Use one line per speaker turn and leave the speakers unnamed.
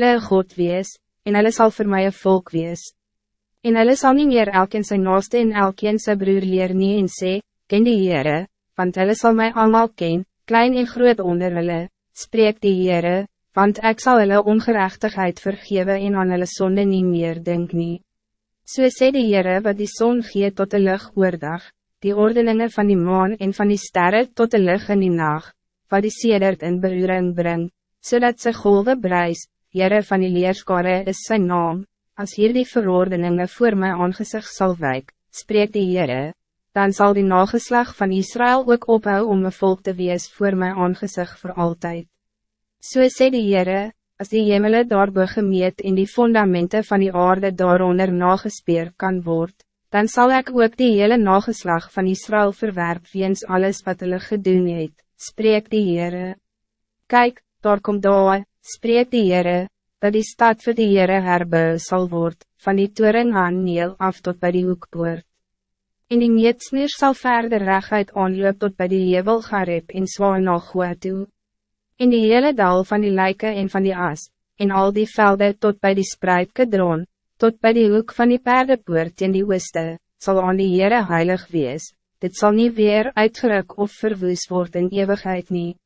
hulle God wees, en hulle sal vir my een volk wees. En hulle sal nie meer elkeen sy naaste en elkeen sy broer leer nie en sê, ken die Heere, want hulle sal my allemaal ken, klein en groot onder hulle, spreek die Heere, want ik zal hulle ongerechtigheid vergeven en aan hulle sonde nie meer denk nie. So sê die Heere wat die zon gee tot de lucht oordag, die ordeningen van die maan en van die sterren tot de lucht in die nacht, wat die sedert in beruring brengt, zodat ze golven bruis, Heere van die leerskare is zijn naam, als hier die verordeningen voor mijn aangezicht zal wijk, spreekt de Heere, dan zal die nageslag van Israël ook ophou om een volk te wees voor mijn aangezicht voor altijd. So sê die Heere, as die hemele daarbo gemeet en die fundamenten van die aarde daaronder nagespeer kan word, dan zal ik ook die hele nageslag van Israël verwerp weens alles wat hulle gedoen het, spreek die Heere. Kijk, daar komt daar, spreek die Heere, dat die stad voor die Heere herbou sal word, van die toering aan Neel af tot bij die hoekpoort. En die meetsneer sal verder reguit aanloop tot bij die Hevel Garib en Zwaan na Goa toe. In die hele dal van die lijken en van die as, en al die velden tot bij die spreidke droon, tot bij die hoek van die paardenpoort in die ooste, zal aan die Heere heilig wees, dit zal niet weer uitgeruk of verwoes worden in eeuwigheid niet.